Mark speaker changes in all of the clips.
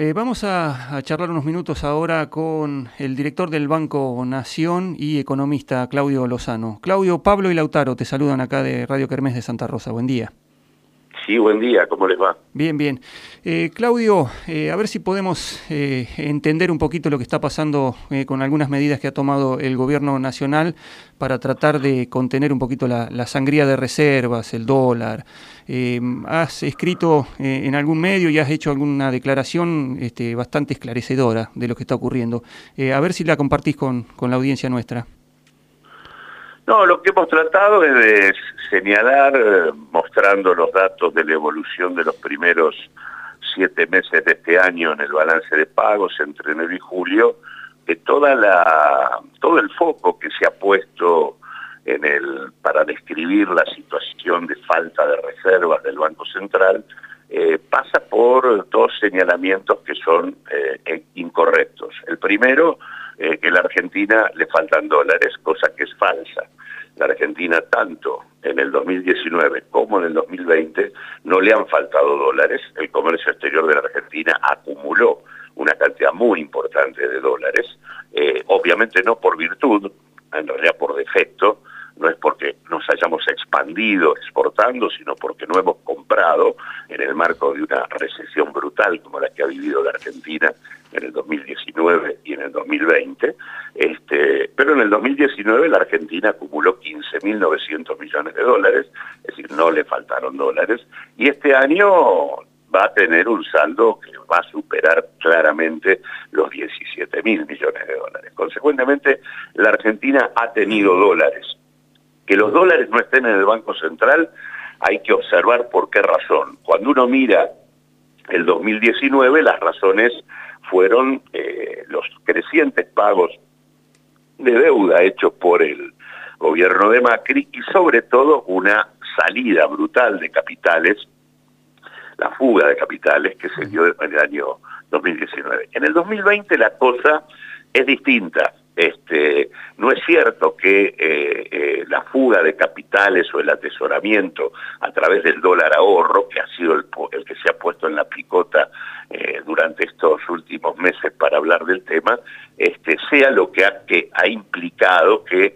Speaker 1: Eh, vamos a, charlar unos minutos ahora con el director del Banco Nación y economista Claudio Lozano. Claudio, Pablo y Lautaro te saludan acá de Radio Kermés de Santa Rosa. Buen día.
Speaker 2: Sí, buen día, ¿cómo les va?
Speaker 1: Bien, bien. Eh, Claudio, eh, a ver si podemos eh, entender un poquito lo que está pasando con algunas medidas que ha tomado el gobierno nacional para tratar de contener un poquito la, sangría de reservas, el dólar. has escrito en algún medio y has hecho alguna declaración este, bastante esclarecedora de lo que está ocurriendo. a ver si la compartís con, con la audiencia nuestra.
Speaker 2: No, lo que hemos tratado es de señalar, eh, mostrando los datos de la evolución de los primeros siete meses de este año en el balance de pagos entre enero y julio, que toda la, todo el foco que se ha puesto en el, para describir la situación de falta de reservas del Banco Central eh, pasa por dos señalamientos que son eh, incorrectos. El primero, que a la Argentina le faltan dólares, cosa que es falsa. La Argentina tanto en el 2019 como en el 2020 no le han faltado dólares, el comercio exterior de la Argentina acumuló una cantidad muy importante de dólares, eh, obviamente no por virtud, en realidad por defecto, no es porque nos hayamos expandido exportando, sino porque no hemos comprado en el marco de una recesión brutal como la que ha vivido la Argentina en el 2019 y en el 2020. Este, pero en el 2019 la Argentina acumuló 15.900 millones de dólares, es decir, no le faltaron dólares, y este año va a tener un saldo que va a superar claramente los 17 mil millones de dólares. Consecuentemente, la Argentina ha tenido dólares que los dólares no estén en el Banco Central, hay que observar por qué razón. Cuando uno mira el 2019, las razones fueron eh, los crecientes pagos de deuda hechos por el gobierno de Macri y sobre todo una salida brutal de capitales, la fuga de capitales que se dio en el año 2019. En el 2020 la cosa es distinta. Este, no es cierto que eh, eh, la fuga de capitales o el atesoramiento a través del dólar ahorro, que ha sido el, que se ha puesto en la picota eh, durante estos últimos meses para hablar del tema, este, sea lo que ha, que ha implicado que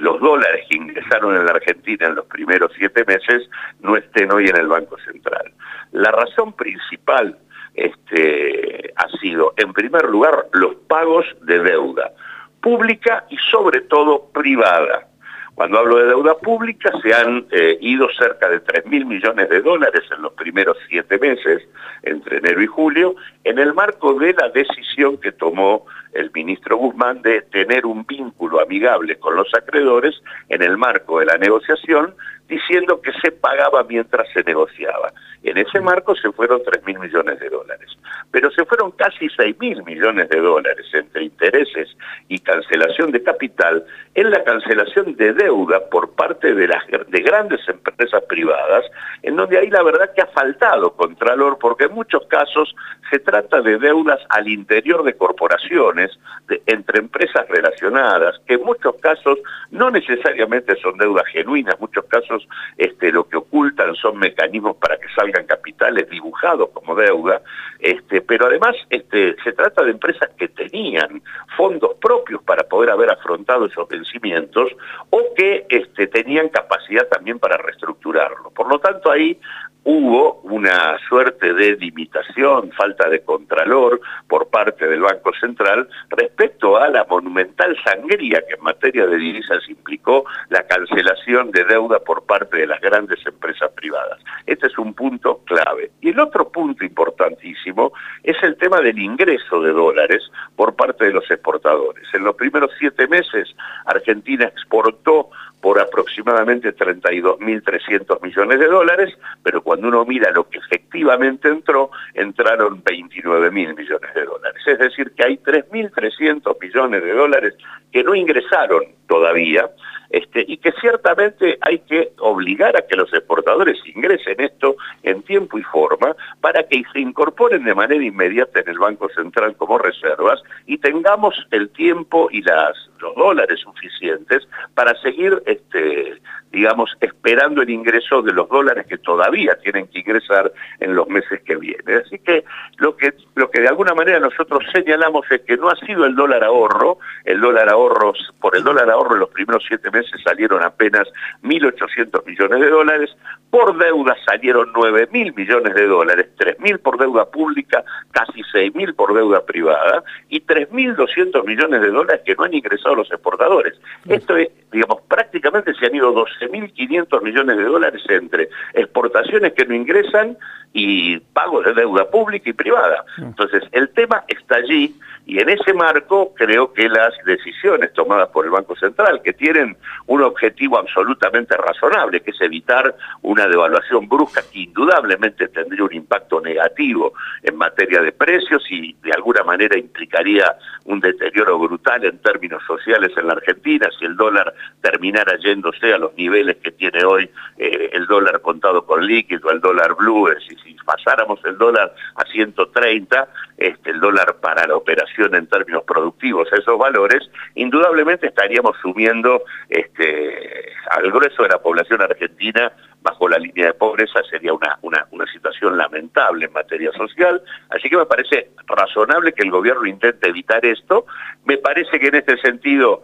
Speaker 2: los dólares que ingresaron en la Argentina en los primeros siete meses no estén hoy en el Banco Central. La razón principal este, ha sido, en primer lugar, los pagos de deuda pública y sobre todo privada. Cuando hablo de deuda pública, se han eh, ido cerca de 3 mil millones de dólares en los primeros siete meses, entre enero y julio, en el marco de la decisión que tomó el ministro Guzmán de tener un vínculo amigable con los acreedores en el marco de la negociación, diciendo que se pagaba mientras se negociaba. En ese marco se fueron 3 mil millones de dólares, pero se fueron casi 6 mil millones de dólares entre intereses y cancelación de capital en la cancelación de deuda por parte de, las, de grandes empresas privadas, en donde ahí la verdad que ha faltado Contralor, porque en muchos casos se trata de deudas al interior de corporaciones, de, entre empresas relacionadas, que en muchos casos no necesariamente son deudas genuinas, en muchos casos este, lo que ocultan son mecanismos para que salgan capitales dibujados como deuda, este, pero además este, se trata de empresas que tenían fondos propios para poder haber afrontado esos vencimientos o que tenían capacidad también para reestructurarlo. Por lo tanto, ahí hubo una suerte de limitación, falta de contralor por parte del Banco Central respecto a la monumental sangría que en materia de divisas implicó la cancelación de deuda por parte de las grandes empresas privadas. Este es un punto clave. Y el otro punto importantísimo es el tema del ingreso de dólares por parte de los exportadores. En los primeros siete meses, Argentina exportó por aproximadamente 32.300 millones de dólares, pero cuando uno mira lo que efectivamente entró, entraron 29.000 millones de dólares. Es decir, que hay 3.300 millones de dólares que no ingresaron todavía, este, y que ciertamente hay que obligar a que los exportadores ingresen esto en tiempo y forma para que se incorporen de manera inmediata en el Banco Central como reservas y tengamos el tiempo y los dólares suficientes para seguir este, digamos, esperando el ingreso de los dólares que todavía tienen que ingresar en los meses que vienen. Así que lo que, lo que de alguna manera nosotros señalamos es que no ha sido el dólar ahorro, el dólar ahorro, por el dólar ahorro en los primeros siete meses salieron apenas 1.800 millones de dólares, por deuda salieron 9.000 millones de dólares, 3.000 por deuda pública, casi 6.000 por deuda privada y 3.200 millones de dólares que no han ingresado los exportadores. Esto es, digamos, prácticamente se han ido 12.500 millones de dólares entre exportaciones que no ingresan y pagos de deuda pública y privada. Entonces, el tema está allí y en ese marco creo que las decisiones tomadas por el Banco Central, que tienen un objetivo absolutamente razonable, que es evitar una devaluación brusca que indudablemente tendría un impacto negativo en materia de precios y de alguna manera implicaría un deterioro brutal en términos sociales en la Argentina. Si el dólar terminara yéndose a los niveles que tiene hoy eh, el dólar contado con líquido, el dólar blue, si, si pasáramos el dólar a 130, este, el dólar para la operación en términos productivos esos valores, indudablemente estaríamos sumiendo este, al grueso de la población argentina bajo la línea de pobreza sería una, una, una, situación lamentable en materia social. Así que me parece razonable que el gobierno intente evitar esto. Me parece que en este sentido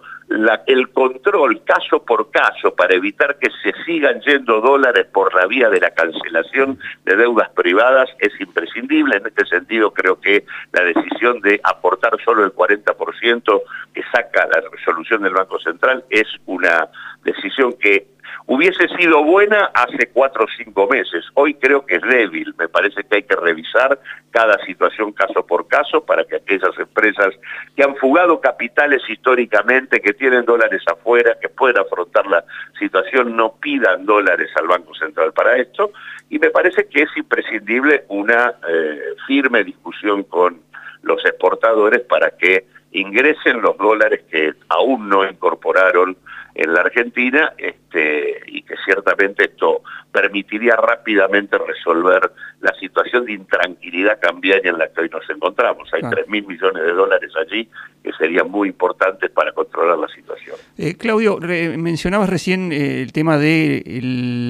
Speaker 2: el control caso por caso para evitar que se sigan yendo dólares por la vía de la cancelación de deudas privadas es imprescindible. En este sentido creo que la decisión de aportar solo el 40% que saca la resolución del Banco Central es una decisión que hubiese sido buena hace cuatro o cinco meses. Hoy creo que es débil. Me parece que hay que revisar cada situación caso por caso para que aquellas empresas que han fugado capitales históricamente, que tienen dólares afuera, que pueden afrontar la situación, no pidan dólares al Banco Central para esto. Y me parece que es imprescindible una eh, firme discusión con los exportadores para que ingresen los dólares que aún no incorporaron en la Argentina este, y que ciertamente esto permitiría rápidamente resolver la situación de intranquilidad cambiaria en la que hoy nos encontramos. Hay tres mil millones de dólares allí que serían muy importantes para controlar la situación.
Speaker 1: Eh, Claudio, mencionabas recién eh, el tema de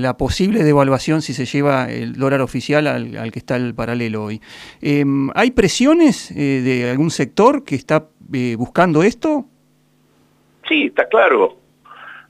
Speaker 1: la posible devaluación si se lleva el dólar oficial al, que está el paralelo hoy. Em, ¿Hay presiones eh, de algún sector que está buscando esto?
Speaker 2: Sí, está claro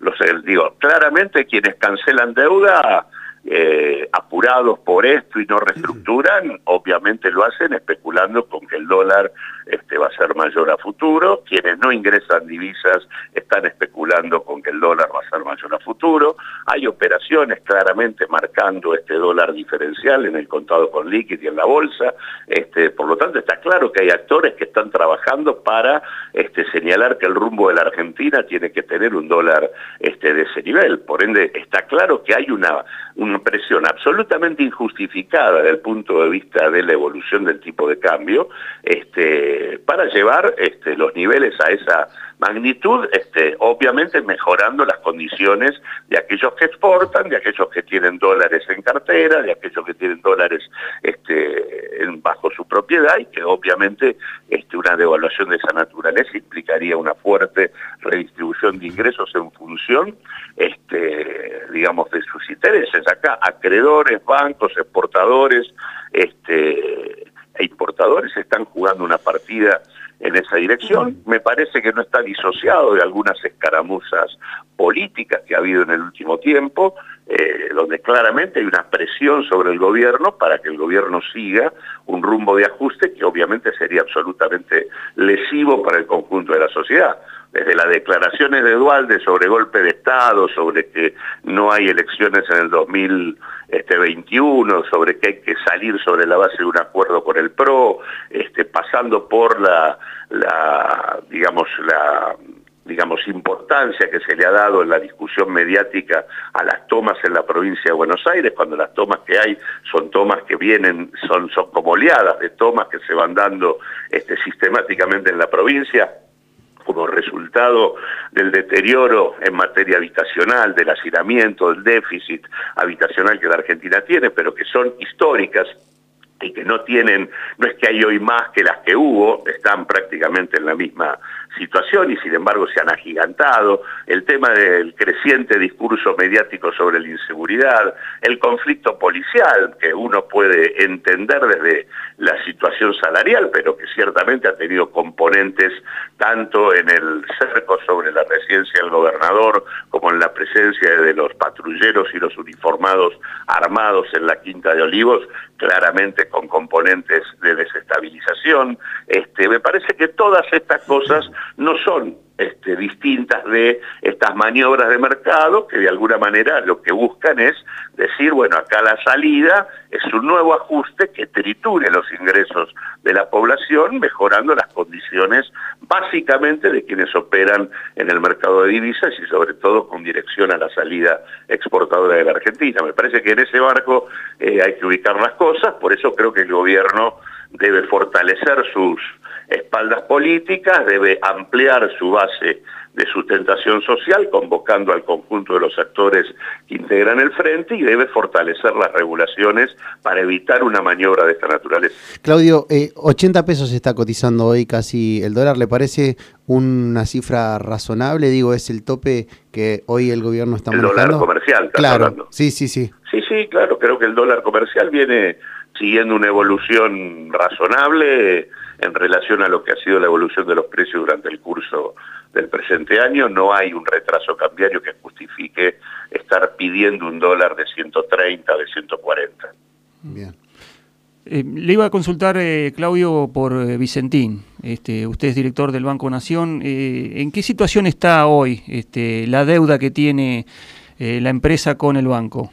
Speaker 2: los digo, claramente quienes cancelan deuda eh, apurados por esto y no reestructuran, obviamente lo hacen especulando con que el dólar este, va a ser mayor a futuro. Quienes no ingresan divisas están especulando con que el dólar va a ser mayor a futuro. Hay operaciones claramente marcando este dólar diferencial en el contado con líquido y en la bolsa. Este, por lo tanto, está claro que hay actores que están trabajando para este, señalar que el rumbo de la Argentina tiene que tener un dólar este, de ese nivel. Por ende, está claro que hay una, una presión absolutamente injustificada desde el punto de vista de la evolución del tipo de cambio, este, para llevar este, los niveles a esa magnitud, este, obviamente mejorando las condiciones de aquellos que exportan, de aquellos que tienen dólares en cartera, de aquellos que tienen dólares este, bajo su propiedad y que obviamente una devaluación de esa naturaleza implicaría una fuerte redistribución de ingresos en función, digamos, de sus intereses. Acá acreedores, bancos, exportadores, e importadores están jugando una partida en esa dirección. Me parece que no está disociado de algunas escaramuzas políticas que ha habido en el último tiempo, eh, donde claramente hay una presión sobre el gobierno para que el gobierno siga un rumbo de ajuste que obviamente sería absolutamente lesivo para el conjunto de la sociedad desde las declaraciones de Dualde sobre golpe de Estado, sobre que no hay elecciones en el 2021, sobre que hay que salir sobre la base de un acuerdo con el PRO, este, pasando por la, la digamos, la digamos, importancia que se le ha dado en la discusión mediática a las tomas en la provincia de Buenos Aires, cuando las tomas que hay son tomas que vienen, son, son como oleadas de tomas que se van dando este, sistemáticamente en la provincia, como resultado del deterioro en materia habitacional, del hacinamiento, del déficit habitacional que la Argentina tiene, pero que son históricas y que no tienen, no es que hay hoy más que las que hubo, están prácticamente en la misma situación y sin embargo se han agigantado, el tema del creciente discurso mediático sobre la inseguridad, el conflicto policial que uno puede entender desde la situación salarial, pero que ciertamente ha tenido componentes tanto en el cerco sobre la residencia del gobernador como en la presencia de los patrulleros y los uniformados armados en la Quinta de Olivos, claramente con componentes de desestabilización. Este, me parece que todas estas cosas no son este, distintas de estas maniobras de mercado que de alguna manera lo que buscan es decir, bueno, acá la salida es un nuevo ajuste que triture los ingresos de la población, mejorando las condiciones básicamente de quienes operan en el mercado de divisas y sobre todo con dirección a la salida exportadora de la Argentina. Me parece que en ese barco eh, hay que ubicar las cosas, por eso creo que el gobierno debe fortalecer sus espaldas políticas, debe ampliar su base de sustentación social, convocando al conjunto de los actores que integran el frente y debe fortalecer las regulaciones para evitar una maniobra de esta naturaleza.
Speaker 3: Claudio, 80 eh, pesos está cotizando hoy casi el dólar, ¿le parece una cifra razonable? Digo, es el tope que hoy el gobierno está manejando.
Speaker 2: El dólar comercial,
Speaker 3: claro, sí, sí, sí.
Speaker 2: Sí, sí, claro, creo que el dólar comercial viene siguiendo una evolución razonable en relación a lo que ha sido la evolución de los precios durante el curso del presente año. No hay un retraso cambiario que justifique estar pidiendo un dólar de 130, de 140.
Speaker 1: Bien. Eh, le iba a consultar, eh, Claudio, por eh, Vicentín. Este, usted es director del Banco Nación. ¿En qué situación está hoy este, la deuda que tiene la empresa con el banco?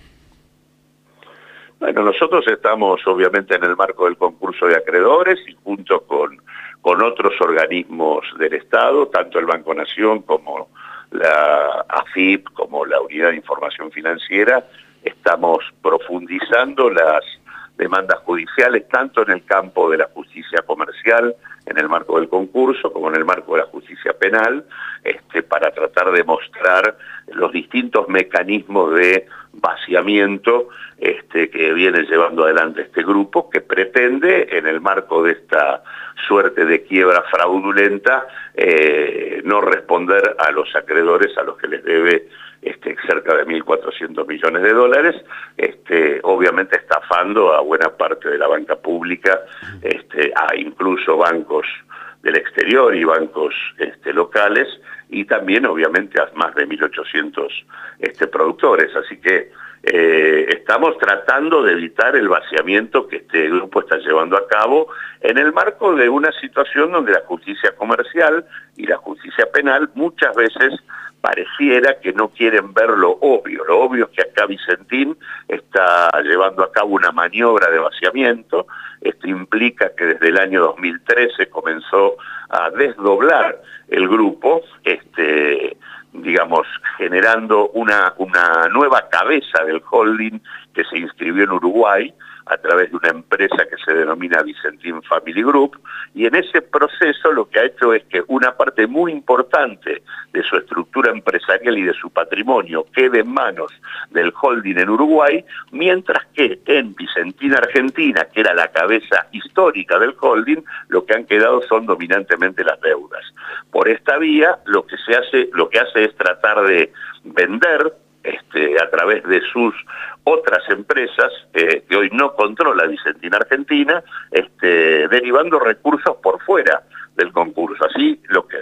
Speaker 2: Bueno, nosotros estamos obviamente en el marco del concurso de acreedores y junto con, con otros organismos del Estado, tanto el Banco Nación como la AFIP, como la Unidad de Información Financiera, estamos profundizando las demandas judiciales, tanto en el campo de la justicia comercial, en el marco del concurso, como en el marco de la justicia penal, este, para tratar de mostrar los distintos mecanismos de vaciamiento este, que viene llevando adelante este grupo, que pretende, en el marco de esta suerte de quiebra fraudulenta, eh, no responder a los acreedores a los que les debe este, cerca de 1.400 millones de dólares, este, obviamente estafando a buena parte de la banca pública, este, a incluso bancos del exterior y bancos locales, y también obviamente a más de 1.800 este, productores. Así que eh, estamos tratando de evitar el vaciamiento que este grupo está llevando a cabo en el marco de una situación donde la justicia comercial y la justicia penal muchas veces pareciera que no quieren ver lo obvio. Lo obvio es que acá Vicentín está llevando a cabo una maniobra de vaciamiento. Esto implica que desde el año 2013 comenzó a desdoblar el grupo, este, digamos, generando una, una nueva cabeza del holding que se inscribió en Uruguay, a través de una empresa que se denomina Vicentín Family Group, y en ese proceso lo que ha hecho es que una parte muy importante de su estructura empresarial y de su patrimonio quede en manos del holding en Uruguay, mientras que en Vicentín Argentina, que era la cabeza histórica del holding, lo que han quedado son dominantemente las deudas. Por esta vía, lo que se hace, lo que hace es tratar de vender este, a través de sus otras empresas eh, que hoy no controla Vicentina Argentina, este, derivando recursos por fuera del concurso. Así lo que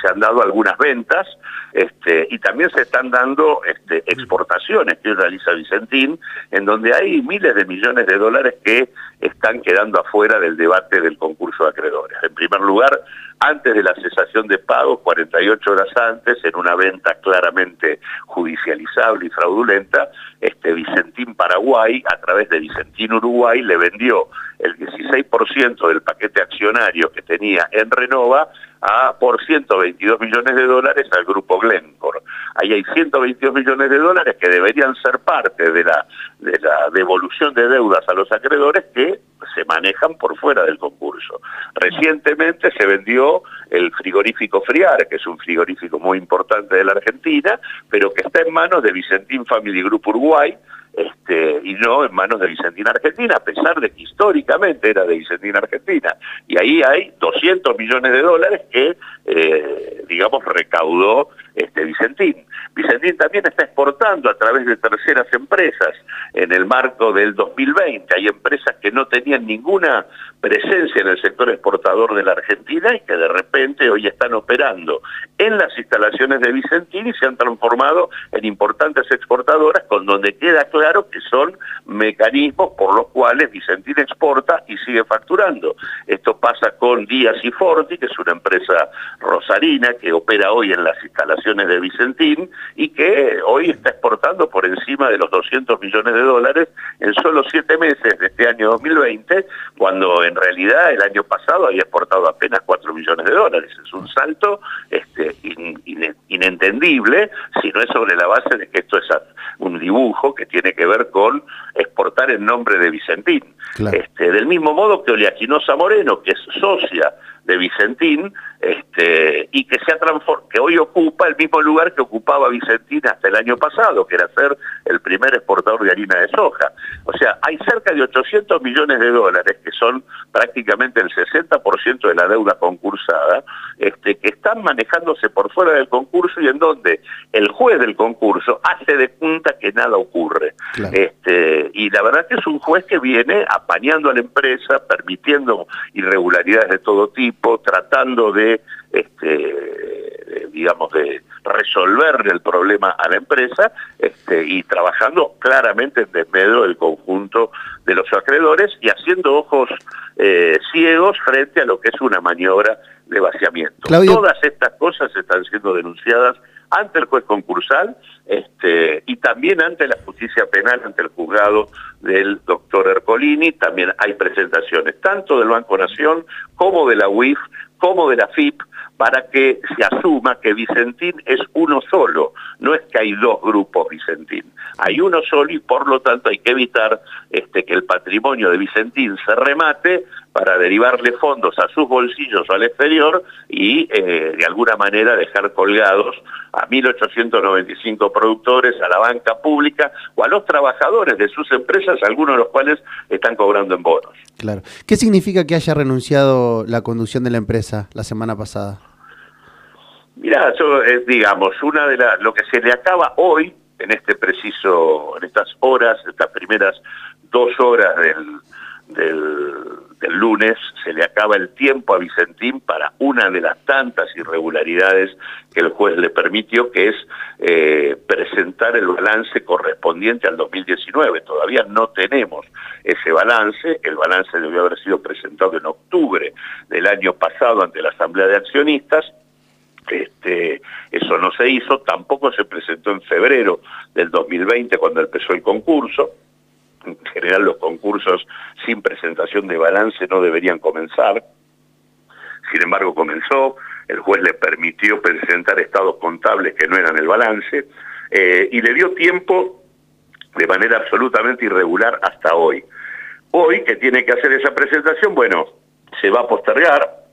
Speaker 2: se han dado algunas ventas este, y también se están dando este, exportaciones que realiza Vicentín, en donde hay miles de millones de dólares que están quedando afuera del debate del concurso de acreedores. En primer lugar, antes de la cesación de pago, 48 horas antes, en una venta claramente judicializable y fraudulenta, este Vicentín Paraguay, a través de Vicentín Uruguay, le vendió el 16% del paquete accionario que tenía en Renova a, por 122 millones de dólares al grupo Glencore. Ahí hay 122 millones de dólares que deberían ser parte de la, de la devolución de deudas a los acreedores que se manejan por fuera del concurso. Recientemente se vendió el frigorífico Friar, que es un frigorífico muy importante de la Argentina, pero que está en manos de Vicentín Family Group Uruguay, este, y no en manos de Vicentina Argentina, a pesar de que históricamente era de Vicentina Argentina. Y ahí hay 200 millones de dólares que, eh, digamos, recaudó este, Vicentín. Vicentín también está exportando a través de terceras empresas en el marco del 2020. Hay empresas que no tenían ninguna presencia en el sector exportador de la Argentina y que de repente hoy están operando en las instalaciones de Vicentín y se han transformado en importantes exportadoras con donde queda claro que son mecanismos por los cuales Vicentín exporta y sigue facturando. Esto pasa con Díaz y Forti, que es una empresa rosarina que opera hoy en las instalaciones de Vicentín y que hoy está exportando por encima de los 200 millones de dólares en solo siete meses de este año 2020, cuando en realidad el año pasado había exportado apenas 4 millones de dólares. Es un salto este, inentendible si no es sobre la base de que esto es un dibujo que tiene que ver con exportar en nombre de Vicentín. Este, del mismo modo que Oleaquinosa Moreno, que es socia de Vicentín, este, y que se ha que hoy ocupa el mismo lugar que ocupaba Vicentín hasta el año pasado, que era ser el primer exportador de harina de soja. O sea, hay cerca de 800 millones de dólares, que son prácticamente el 60% de la deuda concursada, este, que están manejándose por fuera del concurso y en donde el juez del concurso hace de punta que nada ocurre. Este, y la verdad que es un juez que viene apañando a la empresa, permitiendo irregularidades de todo tipo, tratando de este, digamos, de resolver el problema a la empresa este, y trabajando claramente en desmedro del conjunto de los acreedores y haciendo ojos eh, ciegos frente a lo que es una maniobra de vaciamiento. Todas estas cosas están siendo denunciadas ante el juez concursal este, y también ante la justicia penal, ante el juzgado del doctor Ercolini. También hay presentaciones tanto del Banco Nación como de la UIF, como de la FIP, para que se asuma que Vicentín es uno solo, no es que hay dos grupos Vicentín, hay uno solo y por lo tanto hay que evitar este, que el patrimonio de Vicentín se remate para derivarle fondos a sus bolsillos o al exterior y eh, de alguna manera dejar colgados a 1.895 productores, a la banca pública o a los trabajadores de sus empresas, algunos de los cuales están cobrando en bonos.
Speaker 3: Claro. ¿Qué significa que haya renunciado la conducción de la empresa la semana pasada?
Speaker 2: Mira, yo, eh, digamos, una de las, lo que se le acaba hoy, en este preciso, en estas horas, estas primeras dos horas del, del, lunes se le acaba el tiempo a Vicentín para una de las tantas irregularidades que el juez le permitió, que es eh, presentar el balance correspondiente al 2019. Todavía no tenemos ese balance, el balance debió haber sido presentado en octubre del año pasado ante la Asamblea de Accionistas, este, eso no se hizo, tampoco se presentó en febrero del 2020 cuando empezó el concurso, en general los concursos sin presentación de balance no deberían comenzar. Sin embargo, comenzó, el juez le permitió presentar estados contables que no eran el balance eh, y le dio tiempo de manera absolutamente irregular hasta hoy. Hoy, que tiene que hacer esa presentación, bueno, se va a postergar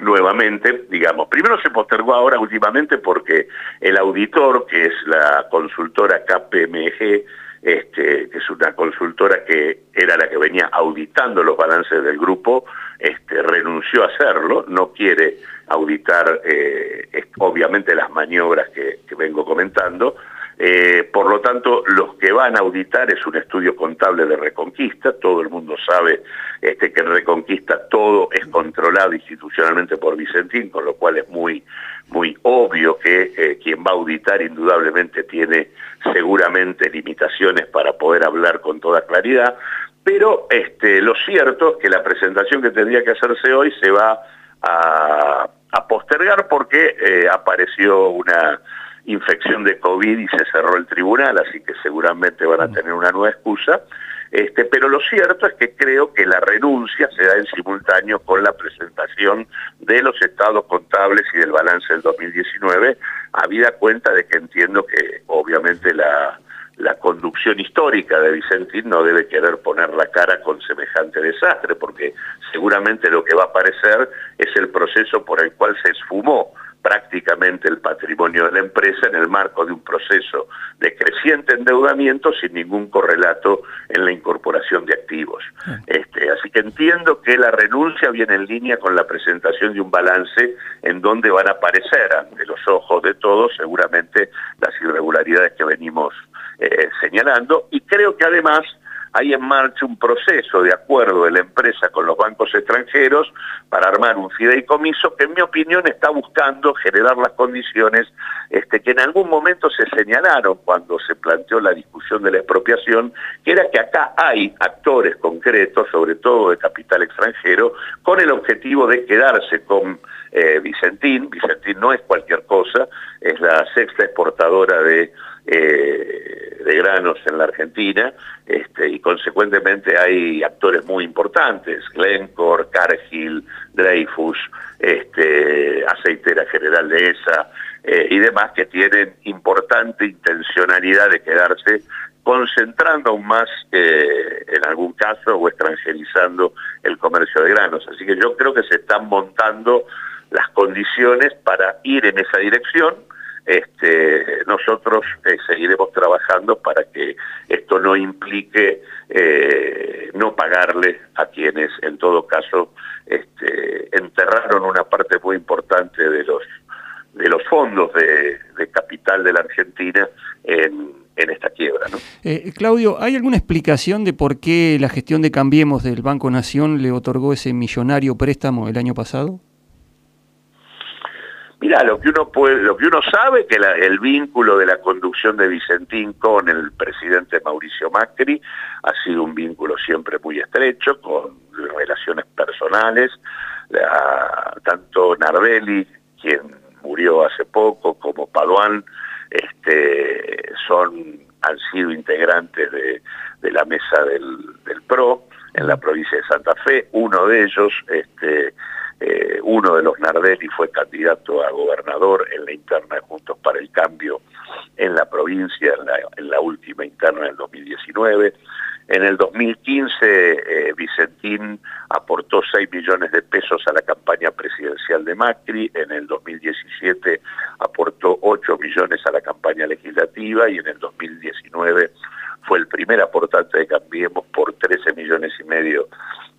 Speaker 2: nuevamente, digamos. Primero se postergó ahora últimamente porque el auditor, que es la consultora KPMG, este, que es una consultora que era la que venía auditando los balances del grupo, este, renunció a hacerlo, no quiere auditar eh, obviamente las maniobras que, vengo comentando, eh, por lo tanto, los que van a auditar es un estudio contable de Reconquista, todo el mundo sabe este, que en Reconquista todo es controlado institucionalmente por Vicentín, con lo cual es muy, muy obvio que eh, quien va a auditar indudablemente tiene seguramente limitaciones para poder hablar con toda claridad, pero este, lo cierto es que la presentación que tendría que hacerse hoy se va a, postergar porque eh, apareció una infección de COVID y se cerró el tribunal, así que seguramente van a mm. tener una nueva excusa. Este, pero lo cierto es que creo que la renuncia se da en simultáneo con la presentación de los estados contables y del balance del 2019, habida cuenta de que entiendo que obviamente la, la conducción histórica de Vicentín no debe querer poner la cara con semejante desastre, porque seguramente lo que va a aparecer es el proceso por el cual se esfumó prácticamente el patrimonio de la empresa en el marco de un proceso de creciente endeudamiento sin ningún correlato en la incorporación de activos. Este, así que entiendo que la renuncia viene en línea con la presentación de un balance en donde van a aparecer ante los ojos de todos seguramente las irregularidades que venimos eh, señalando y creo que además hay en marcha un proceso de acuerdo de la empresa con los bancos extranjeros para armar un fideicomiso que en mi opinión está buscando generar las condiciones este, que en algún momento se señalaron cuando se planteó la discusión de la expropiación, que era que acá hay actores concretos, sobre todo de capital extranjero, con el objetivo de quedarse con eh, Vicentín. Vicentín no es cualquier cosa, es la sexta exportadora de eh, de granos en la Argentina este, y consecuentemente hay actores muy importantes, Glencore, Cargill, Dreyfus, este, Aceitera General de ESA eh, y demás que tienen importante intencionalidad de quedarse concentrando aún más eh, en algún caso o extranjerizando el comercio de granos. Así que yo creo que se están montando las condiciones para ir en esa dirección este, nosotros eh, seguiremos trabajando para que esto no implique eh, no pagarle a quienes en todo caso este, enterraron una parte muy importante de los de los fondos de, capital de la Argentina en, en esta quiebra. ¿no?
Speaker 1: Eh, Claudio, ¿hay alguna explicación de por qué la gestión de Cambiemos del Banco Nación le otorgó ese millonario préstamo el año pasado?
Speaker 2: Mira, lo que uno lo que uno sabe que el vínculo de la conducción de Vicentín con el presidente Mauricio Macri ha sido un vínculo siempre muy estrecho, con relaciones personales. tanto Nardelli, quien murió hace poco, como Paduán, este, son han sido integrantes de, la mesa del, del PRO en la provincia de Santa Fe. Uno de ellos, este, eh, uno de los Nardelli fue candidato a gobernador en la interna de Juntos para el Cambio en la provincia, en la, última interna del 2019. En el 2015, eh, Vicentín aportó 6 millones de pesos a la campaña presidencial de Macri, en el 2017 aportó 8 millones a la campaña legislativa y en el 2019 fue el primer aportante de Cambiemos por 13 millones y medio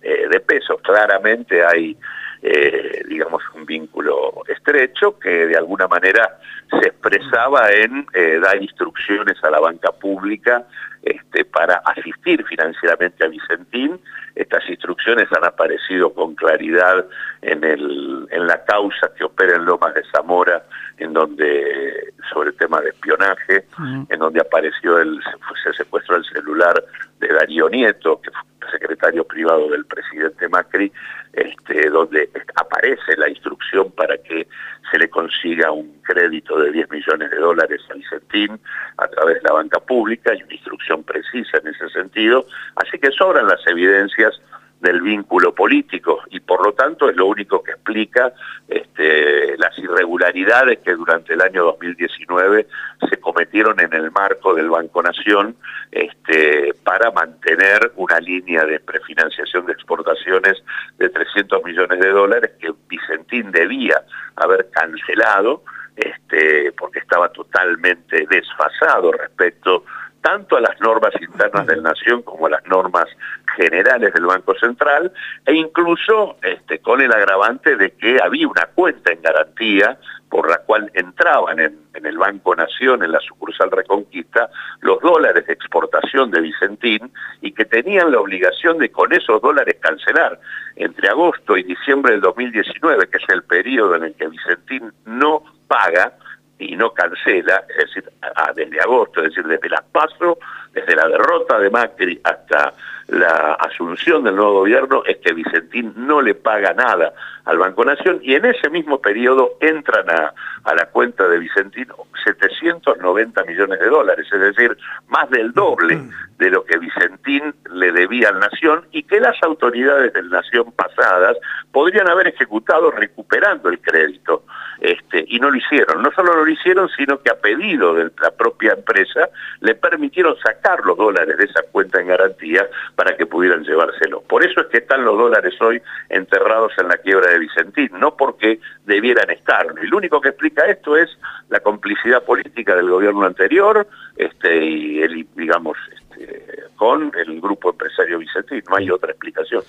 Speaker 2: eh, de pesos. Claramente hay eh, digamos, un vínculo estrecho que de alguna manera se expresaba en eh, dar instrucciones a la banca pública este, para asistir financieramente a Vicentín. Estas instrucciones han aparecido con claridad en, el, en la causa que opera en Lomas de Zamora, en donde, sobre el tema de espionaje, en donde apareció el, se secuestró el celular de Darío Nieto, que fue secretario privado del presidente Macri, este, donde aparece la instrucción para que se le consiga un crédito de 10 millones de dólares a Vicentín a través de la banca pública y una instrucción precisa en ese sentido. Así que sobran las evidencias del vínculo político y por lo tanto es lo único que explica este, las irregularidades que durante el año 2019 se cometieron en el marco del Banco Nación este, para mantener una línea de prefinanciación de exportaciones de 300 millones de dólares que Vicentín debía haber cancelado este, porque estaba totalmente desfasado respecto tanto a las normas internas del Nación como a las normas generales del Banco Central, e incluso este, con el agravante de que había una cuenta en garantía por la cual entraban en, el Banco Nación, en la sucursal Reconquista, los dólares de exportación de Vicentín y que tenían la obligación de con esos dólares cancelar entre agosto y diciembre del 2019, que es el periodo en el que Vicentín no paga, y no cancela, es decir, desde agosto, es decir, desde las PASO desde la derrota de Macri hasta la asunción del nuevo gobierno es que Vicentín no le paga nada al Banco Nación y en ese mismo periodo entran a, a la cuenta de Vicentín 790 millones de dólares, es decir, más del doble de lo que Vicentín le debía al Nación y que las autoridades del Nación pasadas podrían haber ejecutado recuperando el crédito. Este, y no lo hicieron. No solo no lo hicieron, sino que a pedido de la propia empresa le permitieron sacar los dólares de esa cuenta en garantía para que pudieran llevárselo. Por eso es que están los dólares hoy enterrados en la quiebra de Vicentín, no porque debieran estarlo. Y lo único que explica esto es la complicidad política del gobierno anterior este, y el, digamos, este, con el grupo empresario Vicentín. No hay otra explicación.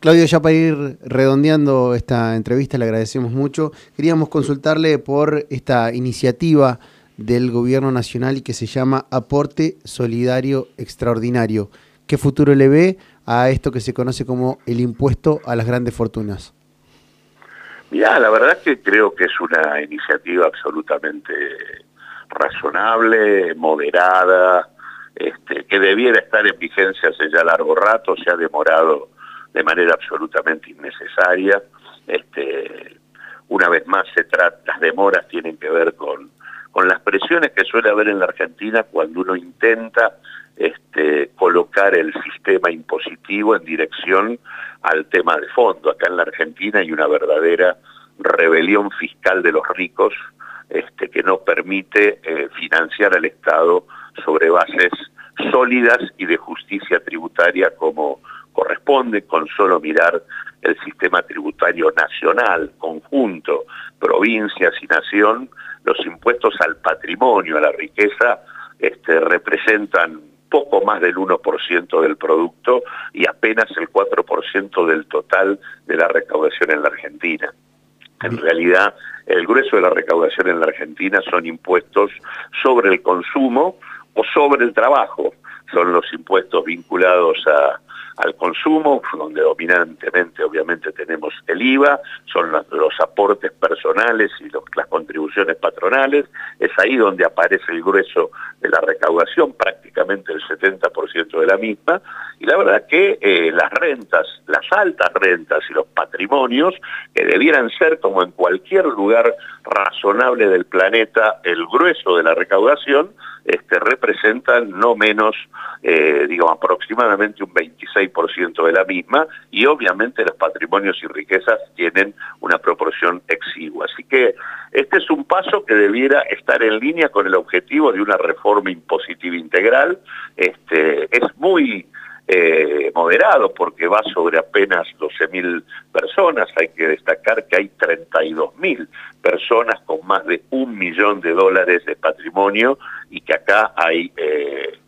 Speaker 3: Claudio, ya para ir redondeando esta entrevista, le agradecemos mucho. Queríamos consultarle por esta iniciativa del Gobierno Nacional y que se llama Aporte Solidario Extraordinario. ¿Qué futuro le ve a esto que se conoce como el impuesto a las grandes fortunas?
Speaker 2: Mira, la verdad que creo que es una iniciativa absolutamente razonable, moderada, este, que debiera estar en vigencia hace ya largo rato, se ha demorado de manera absolutamente innecesaria. Este, una vez más se trata, las demoras tienen que ver con, con las presiones que suele haber en la Argentina cuando uno intenta este, colocar el sistema impositivo en dirección al tema de fondo. Acá en la Argentina hay una verdadera rebelión fiscal de los ricos este, que no permite eh, financiar al Estado sobre bases sólidas y de justicia tributaria como corresponde con solo mirar el sistema tributario nacional, conjunto, provincias y nación, los impuestos al patrimonio, a la riqueza, este, representan poco más del 1% del producto y apenas el 4% del total de la recaudación en la Argentina. En realidad, el grueso de la recaudación en la Argentina son impuestos sobre el consumo o sobre el trabajo. Son los impuestos vinculados a, al consumo, donde dominantemente obviamente tenemos el IVA, son los, aportes personales y las contribuciones patronales, es ahí donde aparece el grueso de la recaudación, prácticamente el 70% de la misma, y la verdad que eh, las rentas, las altas rentas y los patrimonios, que debieran ser como en cualquier lugar razonable del planeta el grueso de la recaudación, este, representan no menos, eh, digamos, aproximadamente un 26% de la misma y obviamente los patrimonios y riquezas tienen una proporción exigua. Así que este es un paso que debiera estar en línea con el objetivo de una reforma impositiva integral. Este, es muy eh, moderado porque va sobre apenas 12.000 personas. Hay que destacar que hay 32.000 personas con más de un millón de dólares de patrimonio y que acá hay... Eh,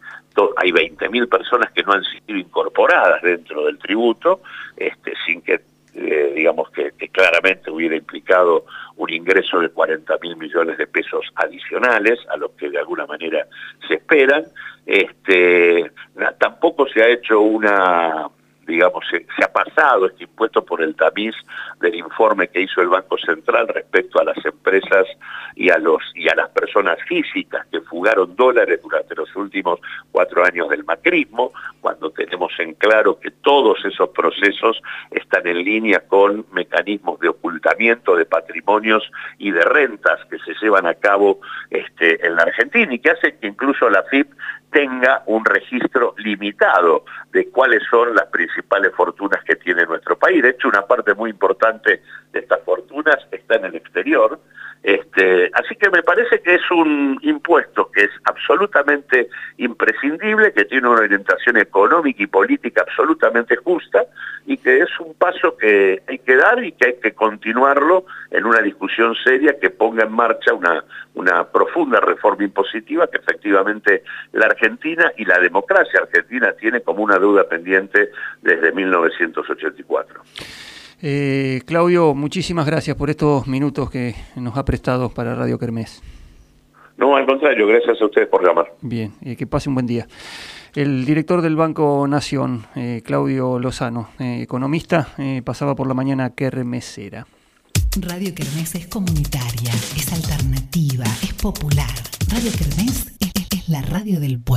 Speaker 2: hay 20.000 personas que no han sido incorporadas dentro del tributo, este, sin que eh, digamos que, claramente hubiera implicado un ingreso de 40 mil millones de pesos adicionales a lo que de alguna manera se esperan. Este, tampoco se ha hecho una digamos, se, ha pasado este impuesto por el tamiz del informe que hizo el Banco Central respecto a las empresas y a los y a las personas físicas que fugaron dólares durante los últimos cuatro años del macrismo, cuando tenemos en claro que todos esos procesos están en línea con mecanismos de ocultamiento de patrimonios y de rentas que se llevan a cabo este, en la Argentina y que hace que incluso la FIP tenga un registro limitado de cuáles son las principales fortunas que tiene nuestro país. De hecho, una parte muy importante de estas fortunas está en el exterior. Este, así que me parece que es un impuesto que es absolutamente imprescindible, que tiene una orientación económica y política absolutamente justa y que es un paso que hay que dar y que hay que continuarlo en una discusión seria que ponga en marcha una, una profunda reforma impositiva que efectivamente la Argentina y la democracia argentina tiene como una deuda pendiente desde 1984.
Speaker 1: Eh, Claudio, muchísimas gracias por estos minutos que nos ha prestado para Radio Kermés.
Speaker 2: No, al contrario, gracias a ustedes por llamar.
Speaker 1: Bien, eh, que pase un buen día. El director del Banco Nación, eh, Claudio Lozano, eh, economista, pasaba por la mañana Kermesera.
Speaker 4: Radio Kermés es comunitaria, es alternativa, es popular. Radio Kermés es la radio del pueblo.